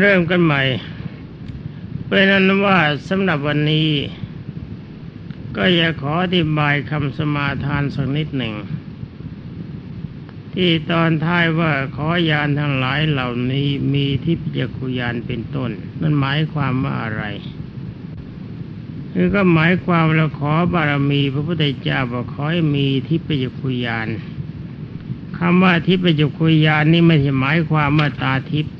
เริ่มกันใหม่เป็นนั้นว่าสำหรับวันนี้ ก็อยากขออธิบายคำสมาทานสักนิดหนึ่ง ที่ตอนท้ายว่าขอยานทั้งหลายเหล่านี้มีทิพยคุยานเป็นต้น นั่นหมายความว่าอะไรคือก็หมายความเราขอบารมี พระพุทธเจ้าบอกขอให้มีทิพยคุยานคำว่าทิพยคุยานนี่ไม่ใช่หมายความว่าตาทิพย์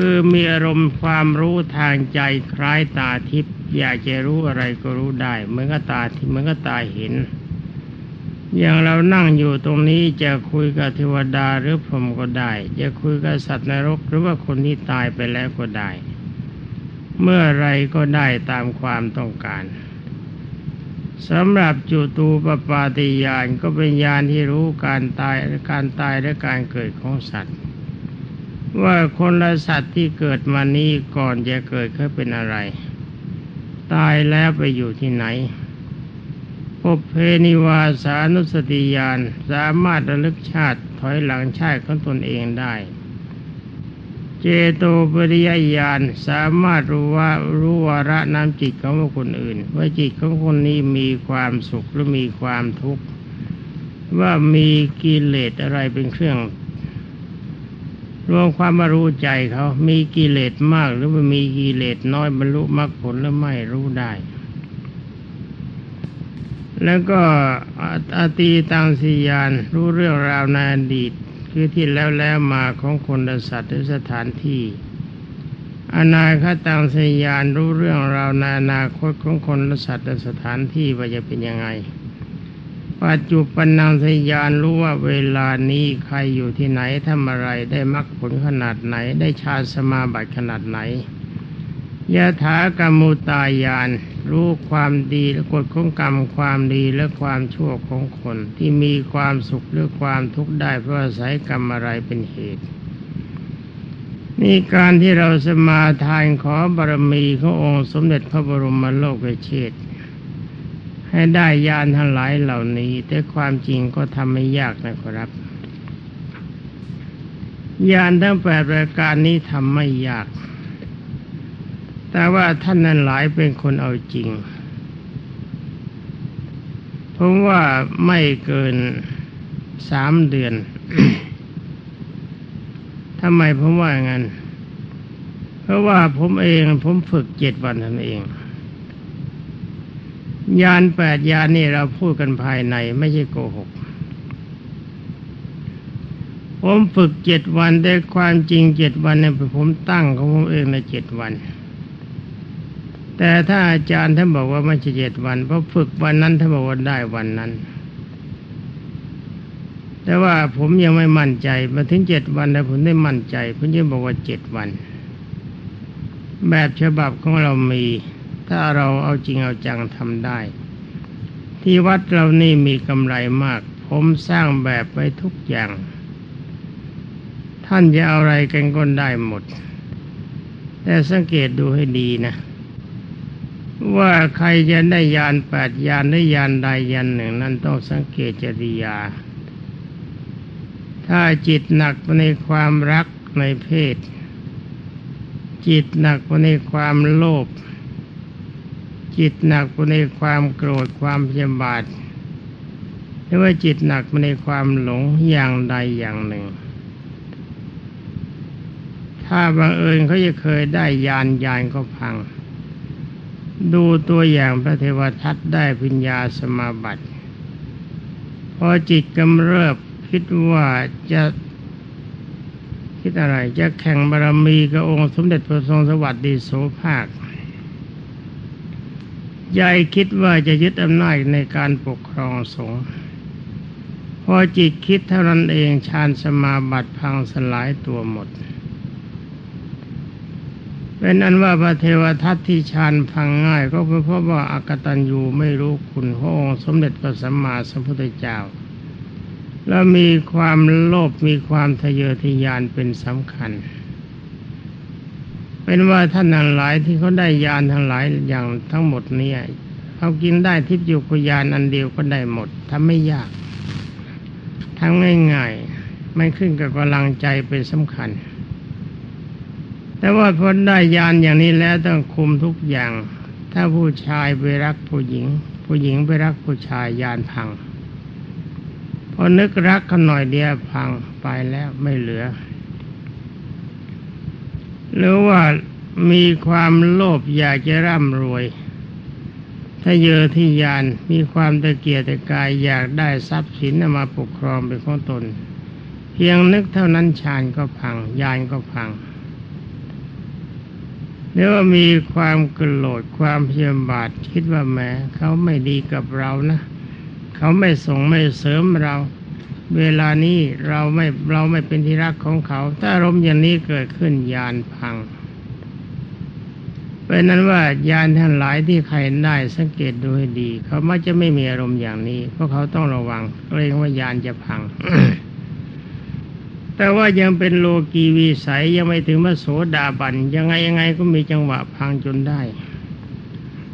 คือมีอารมณ์ความรู้ทางใจคล้ายตาทิพย์อยากจะรู้อะไรก็รู้ได้เหมือนกับตาที่เหมือนกับตาเห็น อย่างเรานั่งอยู่ตรงนี้จะคุยกับเทวดาหรือพรหมก็ได้ จะคุยกับสัตว์นรกหรือว่าคนที่ตายไปแล้วก็ได้ เมื่อไรก็ได้ตามความต้องการสำหรับจุตูปปาติยานก็เป็นญาณที่รู้การตายการตายและการเกิดของสัตว์ ว่าคนละสัตว์ที่เกิดมานี้ก่อนจะเกิดเขาเป็นอะไร ตายแล้วไปอยู่ที่ไหนพบเพนิวาสานุสติญาณสามารถระลึกชาติถอยหลังชาติของตนเองได้ เจโตปริยญาณสามารถรู้ว่ารู้วาระน้ำจิตของคนอื่น ว่าจิตของคนนี้มีความสุขหรือมีความทุกข์ว่ามีกิเลสอะไรเป็นเครื่อง รวมความมารู้ใจเขามีกิเลสมากหรือว่ามีกิเลสน้อยบรรลุมรรคผลหรือไม่รู้ได้ แล้วก็อตีตังสียานรู้เรื่องราวในอดีตคือที่แล้วแล้วมาของคนและสัตว์หรือสถานที่ อนาคตังสียานรู้เรื่องราวในอนาคตของคนและสัตว์และสถานที่ว่าจะเป็นยังไง ปัจจุบันนางสยานรู้ว่าเวลานี้ใครอยู่ที่ไหนทำอะไรได้มรรคผลขนาดไหน ได้ฌานสมาบัติขนาดไหนยะถากรรมุตายาน รู้ความดีและกฎของกรรมความดีและความชั่วของคนที่มีความสุขหรือความทุกข์ได้เพราะอาศัยกรรมอะไรเป็นเหตุนี่การที่เราสมาทานขอบารมีขององค์สมเด็จพระบรมโลกเชษ ให้ได้ยานทั้งหลายเหล่านี้ แต่ความจริงก็ทำไม่ยากนะครับยานทั้งแปดประการนี้ทำไม่ยาก แต่ว่าท่านนั้นหลายเป็นคนเอาจริง ผมว่าไม่เกินสามเดือนทำไมผมว่าอย่างนั้น เพราะว่าผมเองผมฝึกเจ็ดวันท่นเอง ยานแปดยานนี่เราพูดกันภายในไม่ใช่โกหก ผมฝึกเจ็ดวันแต่ความจริงเจ็ดวันเนี่ยผมตั้งของผมเองในเจ็ดวัน แต่ถ้าอาจารย์ท่านบอกว่าไม่ใช่เจ็ดวันเพราะฝึกวันนั้นท่านบอกว่าได้วันนั้น แต่ว่าผมยังไม่มั่นใจมาถึงเจ็ดวันแล้วผมได้มั่นใจผมจะบอกว่าเจ็ดวัน แบบฉบับของเรามี ถ้าเราเอาจริงเอาจังทำได้ ที่วัดเรานี่มีกำไรมาก ผมสร้างแบบไว้ทุกอย่าง ท่านจะเอาอะไรกันก็ได้หมด แต่สังเกตดูให้ดีนะ ว่าใครจะได้ยานแปดยานได้ยานใดยานหนึ่ง นั้นต้องสังเกตจริยา ถ้าจิตหนักในความรักในเพศ จิตหนักในความโลภ จิตหนักในความโกรธความพยาบาทหรือว่าจิตหนักในความหลงอย่างใดอย่างหนึ่ง ถ้าบังเอิญเขาจะเคยได้ยานยานก็พัง ดูตัวอย่างพระเทวทัตได้พิญญาสมาบัติพอจิตกำเริบคิดว่าจะคิดอะไรจะแข่งบารมีกับองค์สมเด็จพระทรงสวัสดีโสภาค ยายคิดว่าจะยึดอำนาจในการปกครองสงฆ์พอจิตคิดเท่านั้นเองฌานสมาบัติพังสลายตัวหมด เป็นอันว่าพระเทวทัตที่ฌานพังง่าย ก็เป็นเพราะว่าอากตันยูไม่รู้คุณพระองค์สมเด็จพระสัมมาสัมพุทธเจ้า แล้วมีความโลภมีความทะเยอทะยานเป็นสำคัญ เป็นว่าท่านทั้งหลายที่เขาได้ยานทั้งหลายอย่างทั้งหมดเนี่ยเขากินได้ทิพยุกยานอันเดียวก็ได้หมดทำไม่ยากทำง่ายๆไม่ขึ้นกับกำลังใจเป็นสำคัญ แต่ว่าพอได้ยานอย่างนี้แล้วต้องคุมทุกอย่าง ถ้าผู้ชายไปรักผู้หญิง ผู้หญิงไปรักผู้ชายยานพังพอนึกรักกันหน่อยเดียวพังไปแล้วไม่เหลือ หรือว่ามีความโลภอยากจะร่ำรวย ถ้าเยอที่ยานมีความตะเกียกตะกายอยากได้ทรัพย์สินมาปกครองเป็นของตน เพียงนึกเท่านั้นฌานก็พังยานก็พังหรือว่ามีความโกรธความเพียบาทคิดว่าแหมเขาไม่ดีกับเรานะ เขาไม่ส่งไม่เสริมเรา เวลานี้เราไม่เราไม่เป็นที่รักของเขา ถ้าอารมณ์อย่างนี้เกิดขึ้นยานพังเป็นนั้นว่ายานทั้งหลายที่ใครได้สังเกตดูให้ดี เขามักจะไม่มีอารมณ์อย่างนี้ เพราะเขาต้องระวังเกรงว่ายานจะพัง แต่ว่ายังเป็นโลกีวีสัยยังไม่ถึงว่าโสดาบันยังไงยังไงก็มีจังหวะพังจนได้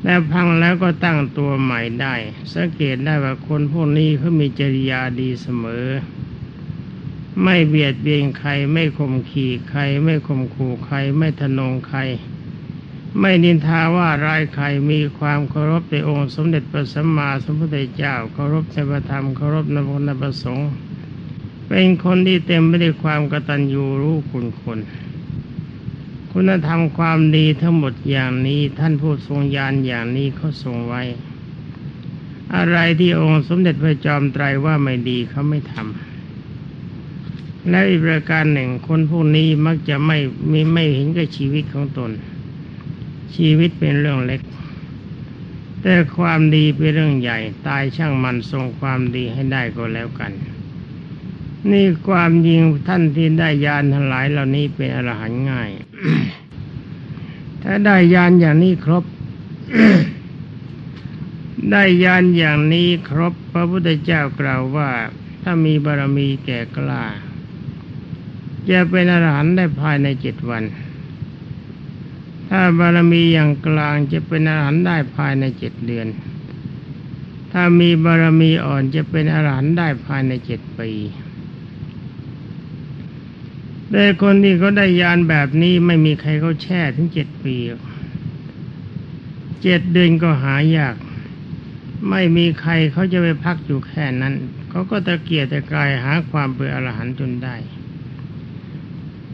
และพังแล้วก็ตั้งตัวใหม่ได้ สังเกตได้ว่าคนพวกนี้เขามีจริยาดีเสมอ ไม่เบียดเบียนใคร ไม่ข่มขี่ใคร ไม่ข่มขู่ใคร ไม่ทนงใคร ไม่นินทาว่าร้ายใครมีความเคารพในองค์สมเด็จพระสัมมาสัมพุทธเจ้าเคารพในพระธรรมเคารพในพระนประสงค์เป็นคนที่เต็มไปด้วยความกตัญญูรู้คุณคน คุณธรรมความดีทั้งหมดอย่างนี้ ท่านผู้ทรงญาณอย่างนี้เขาทรงไว้ อะไรที่องค์สมเด็จพระจอมไตรว่าไม่ดีเขาไม่ทำและอีกประการหนึ่งคนพวกนี้มักจะไม่ไม่ไม่เห็นกับชีวิตของตน ชีวิตเป็นเรื่องเล็ก แต่ความดีเป็นเรื่องใหญ่ ตายช่างมันทรงความดีให้ได้ก็แล้วกัน นี่ความยิงท่านที่ได้ยานทั้งหลายเหล่านี้เป็นอรหันต์ง่าย ถ้าได้ยานอย่างนี้ครบ ได้ยานอย่างนี้ครบ พระพุทธเจ้ากล่าวว่า ถ้ามีบารมีแก่กล้า จะเป็นอรหันต์ได้ภายในเจ็ดวัน ถ้าบารมีอย่างกลางจะเป็นอรหันต์ได้ภายในเจ็ดเดือน ถ้ามีบารมีอ่อนจะเป็นอรหันต์ได้ภายในเจ็ดปี แต่คนที่เขาได้ยานแบบนี้ไม่มีใครเขาแช่ถึงเจ็ดปีเจ็ดเดือนก็หายาก ไม่มีใครเขาจะไปพักอยู่แค่นั้นเขาก็ตะเกียกตะกายหาความเป็นอรหันต์จนได้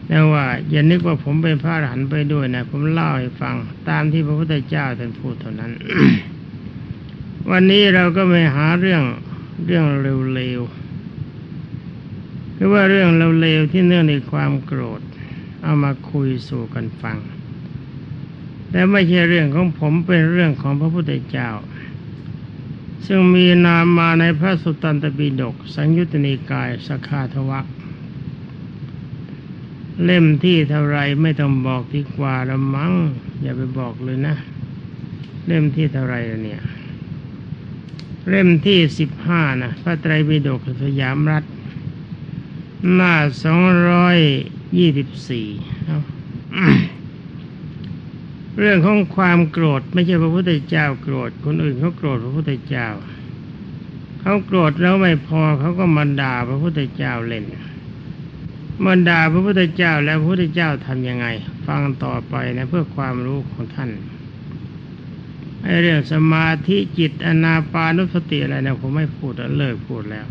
แต่ว่าอย่านึกว่าผมเป็นพระอรหันต์ไปด้วยนะผมเล่าให้ฟัง ตามที่พระพุทธเจ้าท่านพูดเท่านั้น วันนี้เราก็ไปหาเรื่องเรื่องเร็วๆ คือว่าเรื่องเร็วๆที่เนื่องในความโกรธ เอามาคุยสู่กันฟังแต่ไม่ใช่เรื่องของผมเป็นเรื่องของพระพุทธเจ้า ซึ่งมีนามมาในพระสุตตันตปิฎกสังยุตติกายสคาทวักเล่มที่เท่าไรไม่ต้องบอกดีกว่าละมั้งอย่าไปบอกเลยนะ เล่มที่เท่าไรเนี่ย เล่มที่สิบห้านะพระไตรปิฎกสยามรัฐ หน้าสองร้อยยี่สิบสี่เรื่องของความโกรธ ไม่ใช่พระพุทธเจ้าโกรธ คนอื่นเขาโกรธพระพุทธเจ้า เขาโกรธแล้วไม่พอเขาก็มาด่าพระพุทธเจ้าเล่นมันด่าพระพุทธเจ้าแล้วพระพุทธเจ้าทำยังไง ฟังต่อไปนะเพื่อความรู้ของท่านไอเรื่องสมาธิจิตอนาปานุสติอะไรนะผมไม่พูดแล้วเลิกพูดแล้ว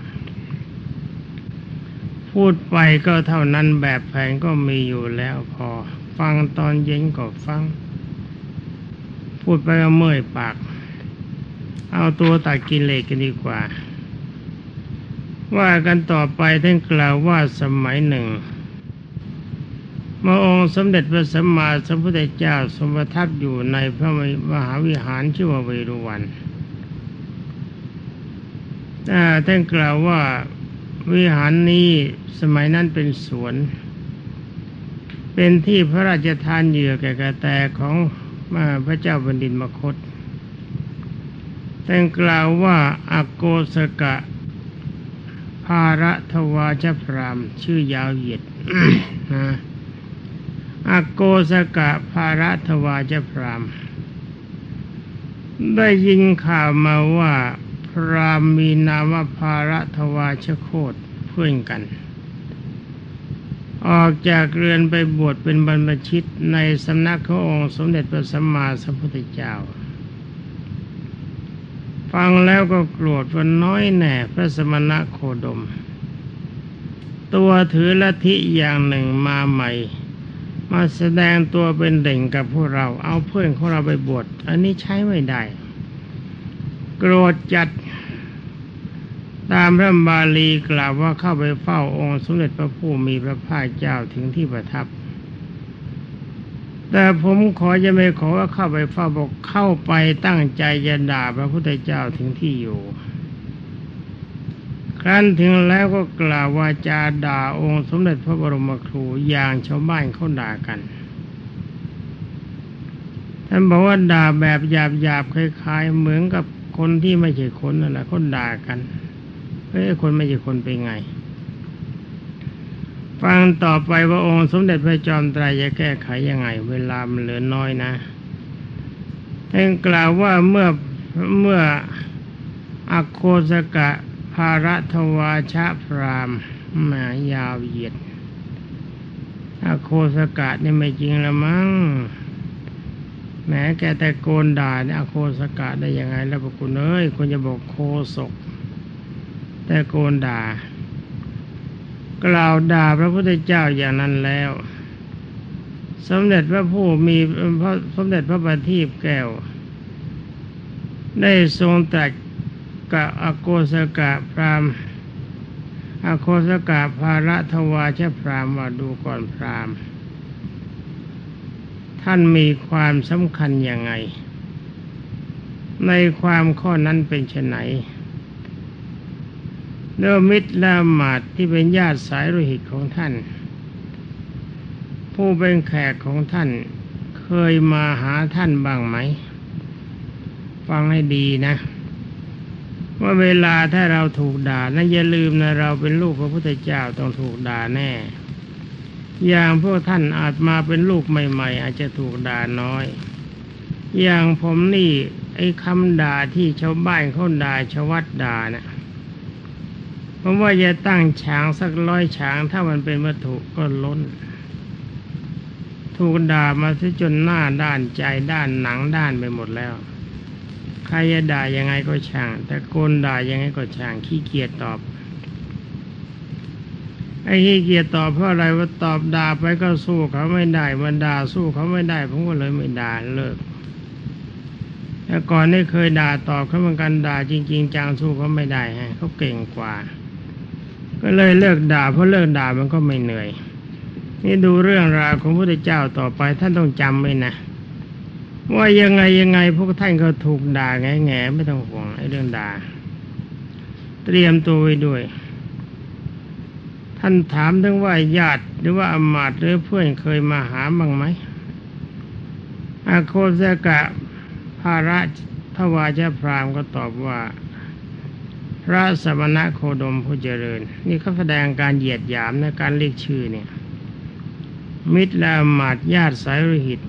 พูดไปก็เท่านั้นแบบแผนก็มีอยู่แล้วพอ ฟังตอนเย็นก็ฟัง พูดไปก็เมื่อยปาก เอาตัวตัดกินเลกกันดีกว่า ว่ากันต่อไปท่านกล่าวว่าสมัยหนึ่งมระองค์สมเด็จพระสัมมาสัมพุทธเจ้าสมประทับอยู่ในพระมหาวิหารชื่อว่าเวรุวันท่านกล่าวว่า วิหารนี้สมัยนั้นเป็นสวน เป็นที่พระราชทานเหยื่อแก่กระแตของพระเจ้าแผ่นดินมคตท่านกล่าวว่าอาโกสกะ ภาระทวาชพรามชื่อยาวเหยียดอโกสกะภาระทวาชพรามได้ยินข่าวมาว่า พรามมีนามว่าภาระทวาชโคตเพื่อนกัน ออกจากเรือนไปบวชเป็นบรรพชิตในสำนักขององค์สมเด็จพระสัมมาสัมพุทธเจ้า ฟังแล้วก็โกรธว่าน้อยแน่พระสมณะโคดม ตัวถือลัทธิอย่างหนึ่งมาใหม่ มาแสดงตัวเป็นเด่งกับพวกเราเอาเพื่อนของเราไปบวชอันนี้ใช้ไม่ได้ โกรธจัด ตามพระบาลีกล่าวว่าเข้าไปเฝ้าองค์สมเด็จพระผู้มีพระภาคเจ้าถึงที่ประทับ แต่ผมขอจะไม่ขอว่าเข้าไปเฝ้าบอกเข้าไปตั้งใจจะด่าพระพุทธเจ้าถึงที่อยู่ครั้นถึงแล้วก็กล่าววาจาด่าองค์สมเด็จพระบรมครูอย่างชาวบ้านเขาด่ากัน ท่านบอกว่าด่าแบบหยาบๆคล้ายๆ เหมือนกับ คนที่ไม่ใช่คนนั่นแหละคนด่ากันเฮ้ยคนไม่ใช่คนเป็นไง ฟังต่อไปว่าองค์สมเด็จพระจอมไตรจะแก้ไขยังไง เวลามันเหลือน้อยนะท่านกล่าวว่าเมื่อเมื่ออโคสกะภารัทวาชะพรามมายาวเหยียดอโคสกะนี่ไม่จริงละมั้ง แหมแกแต่โกนด่าเนี่ยอโคสกะได้ยังไง แล้วพวกคุณเอ้ยคุณจะบอกโคศก แต่โกนด่า กล่าวด่าพระพุทธเจ้าอย่างนั้นแล้ว สมเด็จพระผู้มีพระสมเด็จพระบัณฑิตแก้ว ได้ทรงตรัสกับอโกสกะพรามอโคสกะภาระทวาชพรามว่าดูก่อนพราม ท่านมีความสำคัญยังไง ในความข้อนั้นเป็นไฉนเนื้อมิตรและหมาดที่เป็นญาติสายโลหิตของท่าน ผู้เป็นแขกของท่านเคยมาหาท่านบ้างไหม ฟังให้ดีนะ ว่าเวลาถ้าเราถูกด่านะอย่าลืมนะเราเป็นลูกพระพุทธเจ้าต้องถูกด่าแน่ อย่างพวกท่านอาจมาเป็นลูกใหม่ ๆ อาจจะถูกด่าน้อย อย่างผมนี่ไอ้คำด่าที่ชาวบ้านเขาด่าชาววัดด่านะ่ะผมว่าจะตั้งฉางสักร้อยฉาง ถ้ามันเป็นวัตถุก็ล้น ถูกด่ามาซะจนหน้าด้านใจด้านหนังด้านไปหมดแล้ว ใครจะด่ายังไงก็ช่าง แต่โกนด่ายังไงก็ช่างขี้เกียจตอบ ไอ้ขี้เกียจตอบเพราะอะไรว่าตอบด่าไปก็สู้เขาไม่ได้มันด่าสู้เขาไม่ได้ผมก็เลยไม่ด่าเลิกแต่ก่อนนี่เคยด่าตอบเขาเหมือนกันด่าจริง ๆจังสู้เขาไม่ได้ฮะเขาเก่งกว่า ก็เลยเลิกด่าเพราะเลิกด่ามันก็ไม่เหนื่อย นี่ดูเรื่องราวของพระพุทธเจ้าต่อไปท่านต้องจำไว้นะว่ายังไงยังไงพวกท่านก็ถูกด่าแง่แง่ไม่ต้องห่วงไอ้เรื่องด่า เตรียมตัวไว้ด้วย ท่านถามถึงว่าญาติหรือว่าอมาตย์หรือเพื่อนเคยมาหาบ้างไหมอาโคสกะพระราทวาชพรามก็ตอบว่า พระสมณะโคดมผู้เจริญ นี่เขาแสดงการเหยียดหยามในการเรียกชื่อเนี่ย มิตรและอมาตย์ญาติสายโลหิต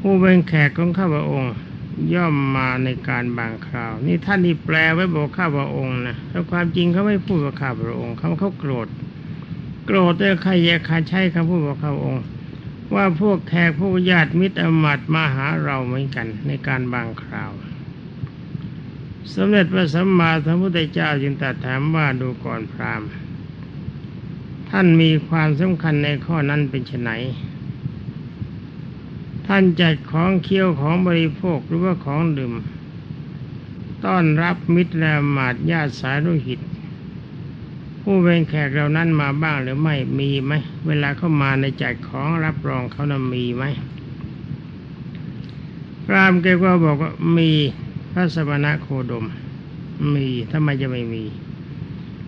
ผู้เป็นแขกของข้าพระองค์ ย่อมมาในการบางคราว นี่ท่านที่แปลไว้บอกข้าพระองค์นะแต่ความจริงเขาไม่พูดว่าข้าพระองค์เขาเขาโกรธ โกรธแต่ใครแยกใครใช้คำพูดว่าข้าพระองค์ ว่าพวกแขกผู้ญาติมิตรอมาตย์มาหาเราเหมือนกัน ในการบางคราวสมเด็จพระสัมมาสัมพุทธเจ้าจึงตรัสถามว่าดูก่อนพราหมณ์ ท่านมีความสำคัญในข้อนั้นเป็นไฉน ท่านจัดของเคี้ยวของบริโภคหรือว่าของดื่ม ต้อนรับมิตรและมาดญาติสายโลหิต ผู้เป็นแขกเหล่านั้นมาบ้างหรือไม่มีไหมเวลาเข้ามาในจัดของรับรองเขานะมีไหมพรามแกก็บอกว่ามีพระสมณะโคดม มีทำไมจะไม่มี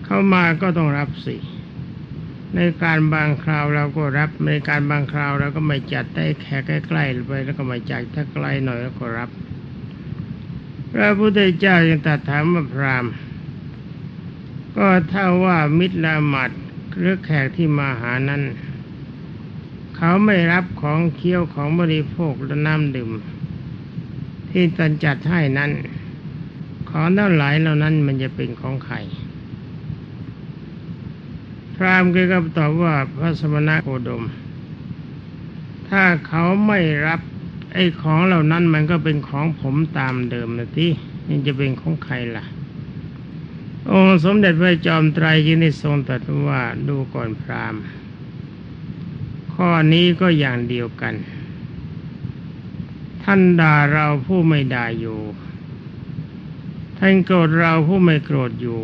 เข้ามาก็ต้องรับสิ ในการบางคราวเราก็รับ ในการบางคราวเราก็ไม่จัดได้แขกใกล้ๆไปแล้วก็ไม่จัดถ้าไกลหน่อยแล้วก็รับ พระพุทธเจ้ายังตรัสถามว่าพรามก็ถ้าว่ามิตรละหมัดหรือแขกที่มาหานั้น เขาไม่รับของเคี้ยวของบริโภคและน้ำดื่ม ที่ตนจัดให้นั้น ของเท่าไหลเหล่านั้นมันจะเป็นของใคร ราหมณ์ก็ตอบว่าพระสมณะโคดม ถ้าเขาไม่รับไอ้ของเหล่านั้นมันก็เป็นของผมตามเดิมนะที่ยังจะเป็นของใครล่ะ องค์สมเด็จพระจอมไตรยินด้ทรงตรัสว่าดูก่อนพราหมณ์ข้อนี้ก็อย่างเดียวกัน ท่านด่าเราผู้ไม่ด่าอยู่ ท่านโกรธเราผู้ไม่โกรธอยู่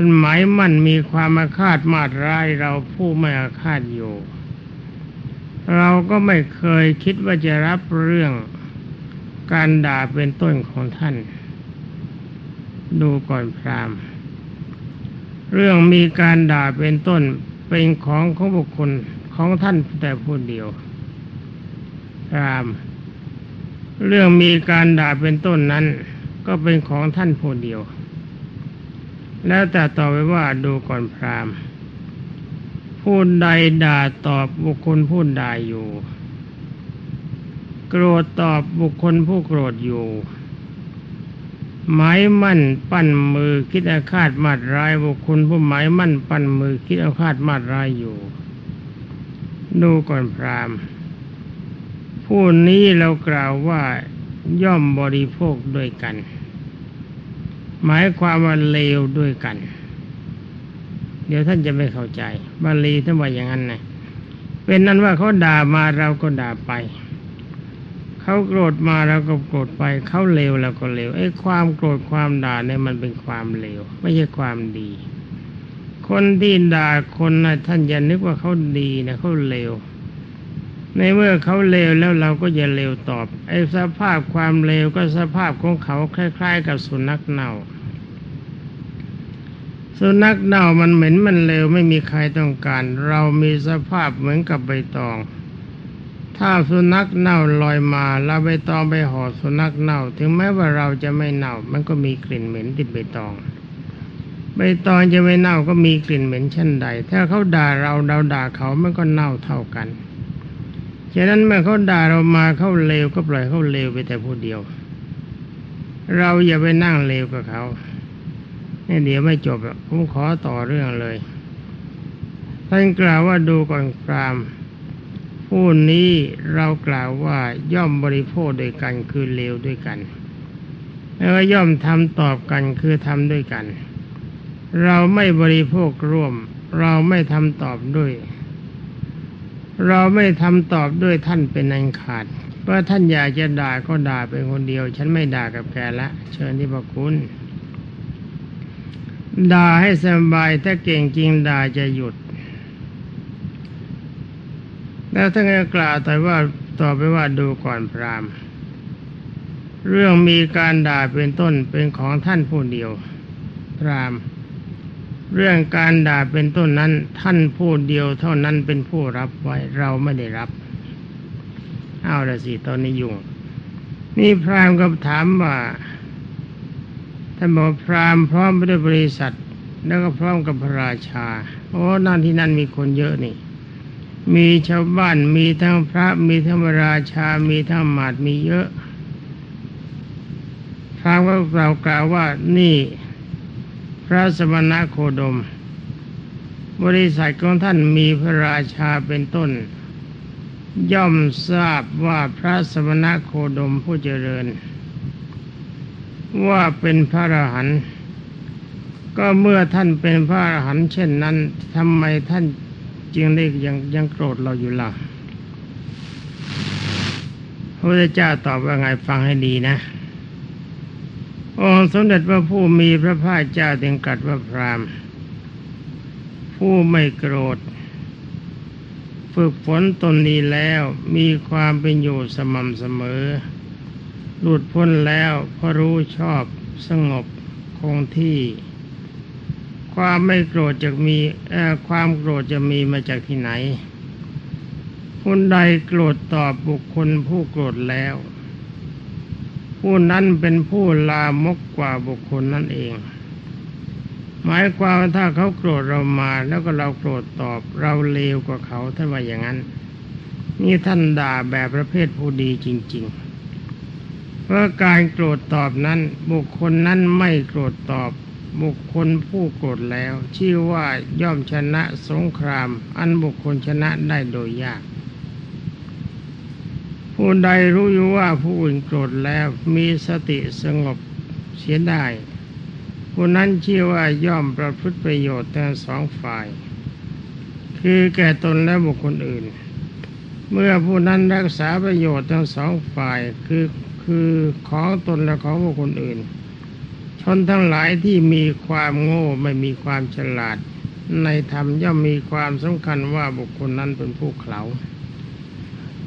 ท่านหมายมั่นมีความอาฆาตมาดร้ายเราผู้ไม่อาฆาตอยู่ เราก็ไม่เคยคิดว่าจะรับเรื่องการด่าเป็นต้นของท่าน ดูก่อนพรามเรื่องมีการด่าเป็นต้นเป็นของของบุคคลของท่านแต่ผู้เดียวพรามเรื่องมีการด่าเป็นต้นนั้น ก็เป็นของท่านผู้เดียว แล้วแต่ต่อไปว่าดูก่อนพรามผู้ใดด่าตอบบุคคลผู้ด่าอยู่ โกรธตอบบุคคลผู้โกรธอยู่หมายมั่นปั้นมือคิดอาฆาตมาดร้ายบุคคลผู้หมายมั่นปั้นมือคิดอาฆาตมาดร้ายอยู่ ดูก่อนพรามผู้นี้เรากล่าวว่าย่อมบริโภคด้วยกัน หมายความว่าเลวด้วยกัน เดี๋ยวท่านจะไม่เข้าใจบาลีท่านว่าอย่างนั้นนะเป็นนั้นว่าเขาด่ามาเราก็ด่าไป เขาโกรธมาเราก็โกรธไป เขาเลวเราก็เลวไอ้ความโกรธความด่าเนี่ยมันเป็นความเลว ไม่ใช่ความดี คนที่ด่าคนนะท่านอย่านึกว่าเขาดีนะเขาเลว ในเมื่อเขาเลวแล้วเราก็อย่าเลวตอบ ไอ้สภาพความเลวก็สภาพของเขาคล้าย ๆ กับสุนัขเน่า สุนัขเน่ามันเหม็นมันเลวไม่มีใครต้องการ เรามีสภาพเหมือนกับใบตอง ถ้าสุนัขเน่าลอยมาเราใบตองไปห่อสุนัขเน่า ถึงแม้ว่าเราจะไม่เน่า มันก็มีกลิ่นเหม็นติดใบตองใบตองจะไม่เน่าก็มีกลิ่นเหม็นเช่นใด ถ้าเขาด่าเราเราด่าเขามันก็เน่าเท่ากัน ฉะนั้นเมื่อเขาด่าเรามาเขาเลวก็ปล่อยเขาเลวไปแต่ผู้เดียว เราอย่าไปนั่งเลวกับเขาเนี่ยเดี๋ยวไม่จบอะผมขอต่อเรื่องเลย ท่านกล่าวว่าดูก่อนพรามผู้นี้เรากล่าวว่าย่อมบริโภคด้วยกันคือเลวด้วยกัน แล้วก็ย่อมทำตอบกันคือทำด้วยกัน เราไม่บริโภคร่วม เราไม่ทำตอบด้วย เราไม่ทำตอบด้วยท่านเป็นอันขาดเพราะท่านอยากจะด่าก็ด่าเป็นคนเดียว ฉันไม่ด่ากับแกละ เชิญที่พระคุณด่าให้สบายถ้าเก่งจริงด่าจะหยุด แล้วท่านก็กล่าวแต่ว่าต่อไปว่าดูก่อนพรามเรื่องมีการด่าเป็นต้นเป็นของท่านผู้เดียว พราม เรื่องการด่าเป็นต้นนั้น ท่านผู้เดียวเท่านั้นเป็นผู้รับไว้เราไม่ได้รับ เอาละสิตอนนี้ยุ่ง นี่พรามก็ถามว่าท่านบอกพรามพร้อมไปด้วยบริษัท แล้วก็พร้อมกับพระราชา โอ้นั่นที่นั่นมีคนเยอะนี่ มีชาวบ้านมีทั้งพระมีทั้งพระราชา มีทั้งหมาดมีเยอะพรามก็กล่าวกล่าวว่านี่ พระสมณโคดม บริษัทของท่านมีพระราชาเป็นต้น ย่อมทราบว่าพระสมณโคดมผู้เจริญ ว่าเป็นพระอรหันต์ก็เมื่อท่านเป็นพระอรหันต์เช่นนั้นทำไมท่านจึงได้ยังยังโกรธเราอยู่ล่ะพระพุทธเจ้าตอบว่าไงฟังให้ดีนะ องค์สมเด็จพระผู้มีพระภาคเจ้าถึงกัดว่าพรามผู้ไม่โกรธ ฝึกฝนตนนี้แล้วมีความเป็นอยู่สม่ำเสมอ หลุดพ้นแล้วพอรู้ชอบสงบคงที่ ความไม่โกรธจะมีความโกรธจะมีมาจากที่ไหนคนใดโกรธตอบบุคคลผู้โกรธแล้ว ผู้นั้นเป็นผู้ลามกกว่าบุคคลนั่นเอง หมายความว่าถ้าเขาโกรธเรามาแล้วก็เราโกรธตอบ เราเลวกว่าเขาท่านว่าอย่างนั้น นี่ท่านด่าแบบประเภทผู้ดีจริง ๆ เพราะการโกรธตอบนั้น บุคคลนั้นไม่โกรธตอบบุคคลผู้โกรธแล้ว ชื่อว่าย่อมชนะสงคราม อันบุคคลชนะได้โดยยาก ผู้ใดรู้อยู่ว่าผู้อื่นโกรธแล้วมีสติสงบเสียได้ผู้นั้นชื่อว่าย่อมประพฤติประโยชน์ทั้งสองฝ่าย คือแก่ตนและบุคคลอื่น เมื่อผู้นั้นรักษาประโยชน์ทั้งสองฝ่ายคือคือของตนและของบุคคลอื่น ชนทั้งหลายที่มีความโง่ไม่มีความฉลาด ในธรรมย่อมมีความสำคัญว่าบุคคลนั้นเป็นผู้เขลา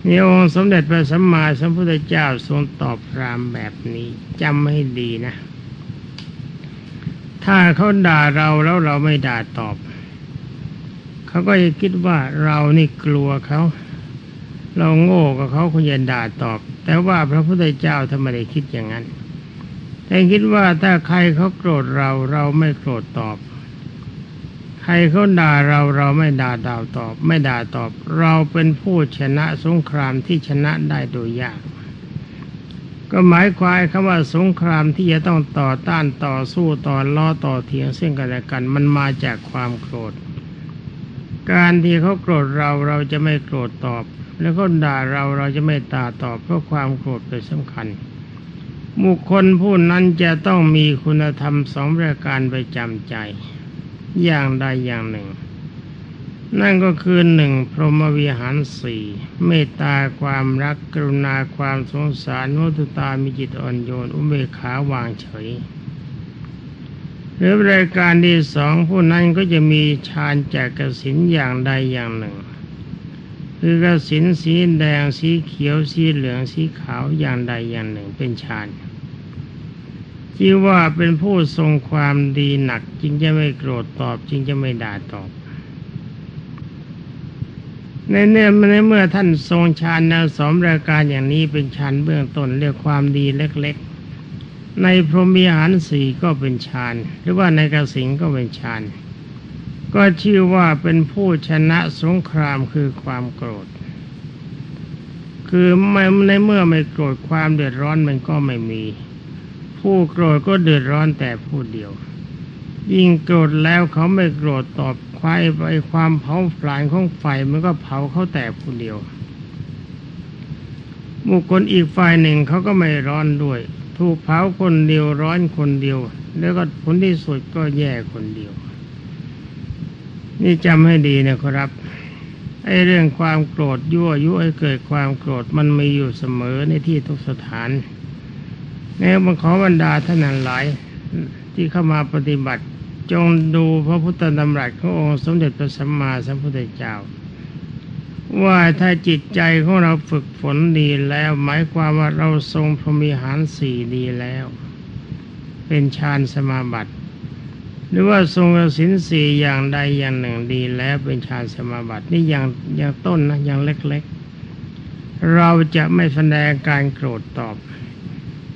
มีองค์สมเด็จพระสัมมาสัมพุทธเจ้าทรงตอบพรามแบบนี้จำให้ดีนะ ถ้าเขาด่าเราแล้วเราไม่ด่าตอบ เขาก็จะคิดว่าเรานี่กลัวเขา เราโง่กับเขาคงจะด่าตอบ แต่ว่าพระพุทธเจ้าทำไมได้คิดอย่างนั้นแต่คิดว่าถ้าใครเขาโกรธเราเราไม่โกรธตอบ ใครเขาด่าเราเราไม่ด่าดาวตอบ ไม่ด่าตอบ เราเป็นผู้ชนะสงครามที่ชนะได้โดยยาก ก็หมายความคำว่าสงครามที่จะต้องต่อต้านต่อสู้ต่อล้อต่อเถียงซึ่งกันและกันมันมาจากความโกรธ การที่เขาโกรธเราเราจะไม่โกรธตอบ แล้วก็ด่าเราเราจะไม่ตาตอบ เพราะความโกรธเป็นสำคัญบุคคลผู้นั้นจะต้องมีคุณธรรมสองประการไปจำใจ อย่างใดอย่างหนึ่ง นั่นก็คือหนึ่งพรหมวิหารสี่เมตตาความรักกรุณาความสงสารมุตุตามีจิตอ่อนโยน อุเบกขาวางเฉยหรือรายการที่สองผู้นั้นก็จะมีฌานจากกสินอย่างใดอย่างหนึ่ง คือกสินสีแดงสีเขียวสีเหลืองสีขาวอย่างใดอย่างหนึ่งเป็นฌาน ที่ว่าเป็นผู้ทรงความดีหนักจึงจะไม่โกรธตอบ จึงจะไม่ด่าตอบ ในเนื่อในเมื่อท่านทรงฌานแนวสองรายการอย่างนี้เป็นฌานเบื้องต้นเรียกความดีเล็กๆ ในพรหมีหารสี่ก็เป็นฌานหรือว่าในกสิงก็เป็นฌานก็ชื่อว่าเป็นผู้ชนะสงครามคือความโกรธ คือไม่ในเมื่อไม่โกรธความเดือดร้อนมันก็ไม่มี ผู้โกรธก็เดือดร้อนแต่ผู้เดียว ยิ่งโกรธแล้วเขาไม่โกรธตอบควายไปความเผาผลาญของไฟมันก็เผาเขาแต่ผู้เดียวบุคคลอีกฝ่ายหนึ่งเขาก็ไม่ร้อนด้วย ถูกเผาคนเดียวร้อนคนเดียว แล้วก็ผลที่สุดก็แย่คนเดียว นี่จำให้ดีนะครับไอ้เรื่องความโกรธยั่วยุให้เกิดความโกรธมันมีอยู่เสมอในที่ทุกสถาน แม้บังขอบรรดาท่านหลาย ที่เข้ามาปฏิบัติ จงดูพระพุทธดำรัสขององค์สมเด็จพระสัมมาสัมพุทธเจ้า ว่าถ้าจิตใจของเราฝึกฝนดีแล้ว หมายความว่าเราทรงพรมิหารสี่ดีแล้ว เป็นฌานสมาบัติหรือว่าทรงสินสี่อย่างใดอย่างหนึ่งดีแล้วเป็นฌานสมาบัตินี่อย่างอย่างต้นนะอย่างเล็กๆ เราจะไม่แสดงการโกรธตอบ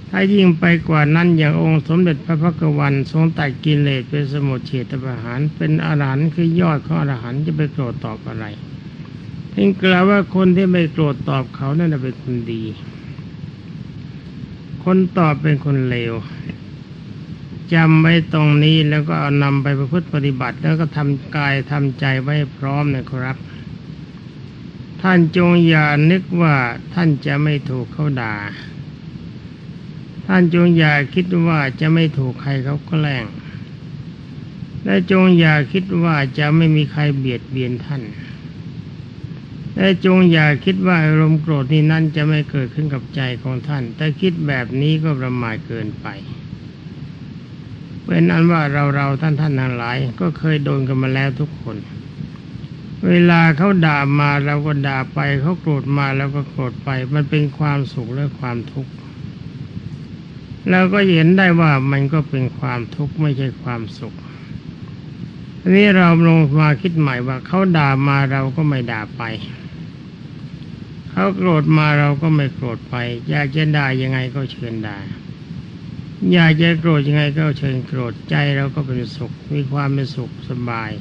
ถ้ายิ่งไปกว่านั้นอย่างองค์สมเด็จพระพักวันทรงตัดกิเลสเป็นสมุทเฉตประหารเป็นอรหันต์คือยอดของอรหันต์จะไปโกรธตอบอะไรถึงกล่าวว่าคนที่ไม่โกรธตอบเขานั่นนะเป็นคนดี คนตอบเป็นคนเลวจำไว้ตรงนี้แล้วก็เอานำไปประพฤติปฏิบัติ แล้วก็ทำกายทำใจไว้พร้อมนะครับ ท่านจงอย่านึกว่าท่านจะไม่ถูกเขาด่า ท่านจงอย่าคิดว่าจะไม่ถูกใครเขาแกล้ง และจงอย่าคิดว่าจะไม่มีใครเบียดเบียนท่าน และจงอย่าคิดว่าอารมณ์โกรธนี้นั้นจะไม่เกิดขึ้นกับใจของท่าน แต่คิดแบบนี้ก็ประมาทเกินไป เป็นอันว่าเราเราท่านท่านทั้งหลาย ก็เคยโดนกันมาแล้วทุกคน เวลาเขาด่ามาเราก็ด่าไป เขาโกรธมาเราก็โกรธไป มันเป็นความสุขและความทุกข์ เราก็เห็นได้ว่ามันก็เป็นความทุกข์ไม่ใช่ความสุขทีนี้เราลงมาคิดใหม่ว่าเขาด่ามาเราก็ไม่ด่าไป เขาโกรธมาเราก็ไม่โกรธไปอยากจะด่ายังไงก็เชิญด่าอยากจะโกรธยังไงก็เชิญโกรธใจเราก็เป็นสุข มีความเป็นสุขสบาย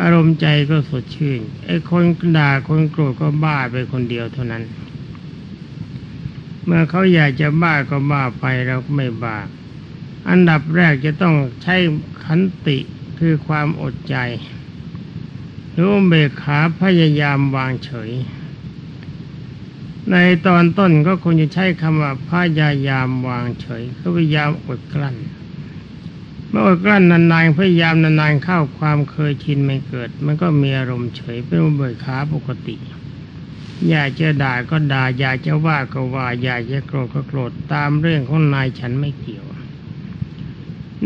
อารมณ์ใจก็สดชื่นไอ้คนด่าคนโกรธก็บ้าไปคนเดียวเท่านั้น เมื่อเขาอยากจะบ้าก็บ้าไปเราก็ไม่บ้า อันดับแรกจะต้องใช้ขันติคือความอดใจหรือเบกขาพยายามวางเฉย ในตอนต้นก็คงจะใช้คำว่าพยายามวางเฉยก็พยายามอดกลั้นเมื่ออดกลั้นนานๆพยายามนานๆเข้าความเคยชินไม่เกิด มันก็มีอารมณ์เฉยเป็นเบกขาปกติ อยากจะด่าก็ด่า อยากจะว่าก็ว่า อยากจะโกรธก็โกรธตามเรื่องของนายฉันไม่เกี่ยว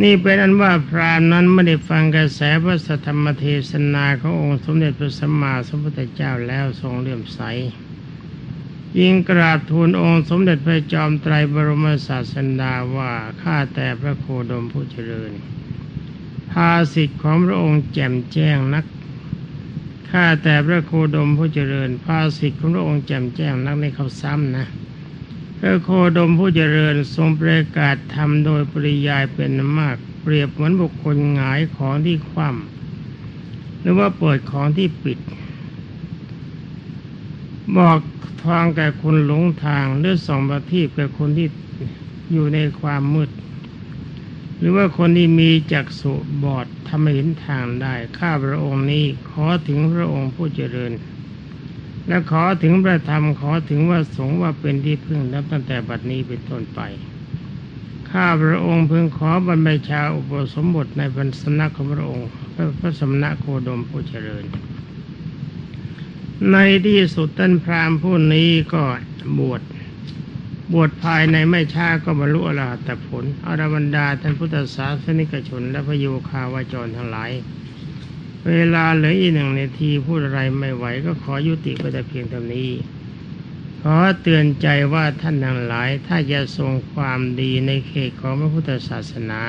นี่เป็นอันว่าพรามนั้นไม่ได้ฟังกระแสพระสัทธรรมเทศนาขององค์สมเด็จพระสัมมาสัมพุทธเจ้าแล้วทรงเลื่อมใสยิงกราบทูลองค์สมเด็จพระจอมไตรบรมศาสดาว่าข้าแต่พระโคดมผู้เจริญภาสิทธิ์ของพระองค์แจ่มแจ้งนัก ข้าแต่พระโคดมผู้เจริญภาสิทธิ์ของพระองค์แจ่มแจ้งนักในเขาซ้ำนะพระโคดมผู้เจริญทรงประกาศธรรมโดยปริยายเป็นมาก เปรียบเหมือนบุคคลหงายของที่คว่ำหรือว่าเปิดของที่ปิด บอกทางแก่คนหลงทางหรือส่องประทีปแก่คนที่อยู่ในความมืด หรือว่าคนที่มีจักษุบอดทำให้เห็นทางได้ ข้าพระองค์นี้ขอถึงพระองค์ผู้เจริญ และขอถึงพระธรรมขอถึงว่าสงฆ์ว่าเป็นที่พึ่งนับตั้งแต่บัดนี้เป็นต้นไป ข้าพระองค์พึงขอบรรพชาอุปสมบทในพระสนักของพระองค์พระพระสำนักโคดมผู้เจริญ ในที่สุดท่านพราหมณ์ผู้นี้ก็บวช บวชภายในไม่ช้าก็บรรลุอรหัตผลอรบรรดาท่านพุทธศาสนิกชน และพระโยคาวาจรทั้งหลาย เวลาเหลืออีกหนึ่งนาทีพูดอะไรไม่ไหวก็ขอยุติไปแต่เพียงเท่านี้ ขอเตือนใจว่าท่านทั้งหลาย ถ้าจะทรงความดีในเขตของพระพุทธศาสนา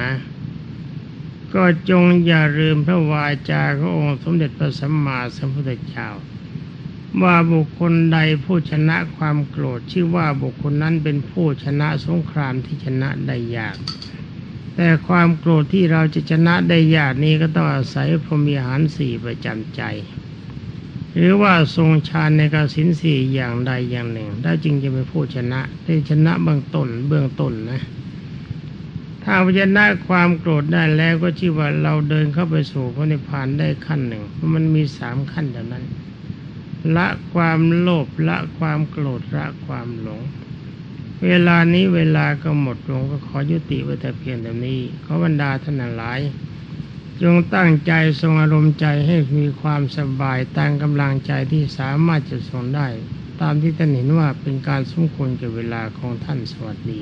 ก็จงอย่าลืมพระวาจาขององค์สมเด็จพระสัมมาสัมพุทธเจ้า ว่าบุคคลใดผู้ชนะความโกรธ ชื่อว่าบุคคลนั้นเป็นผู้ชนะสงครามที่ชนะได้ยาก แต่ความโกรธที่เราจะชนะได้ยากนี้ก็ต้องอาศัยพรหมีหารสี่ประจำใจ หรือว่าทรงฌานในกสินสี่อย่างใดอย่างหนึ่งได้จึงจะเป็นผู้ชนะได้ชนะเบื้องต้นเบื้องต้นนะถ้าชนะความโกรธได้แล้วก็ชื่อว่าเราเดินเข้าไปสู่พระนิพพานได้ขั้นหนึ่งเพราะมันมีสามขั้นเท่านั้น ละความโลภละความโกรธละความหลง เวลานี้เวลาก็หมดลงก็ขอยุติไว้แต่เพียงเท่นี้ขอบรรดาท่านหลาย จงตั้งใจทรงอารมณ์ใจให้มีความสบายตามกำลังใจที่สามารถจะทรงได้ ตามที่ท่านเห็นว่าเป็นการสมควรกับเวลาของท่านสวัสดี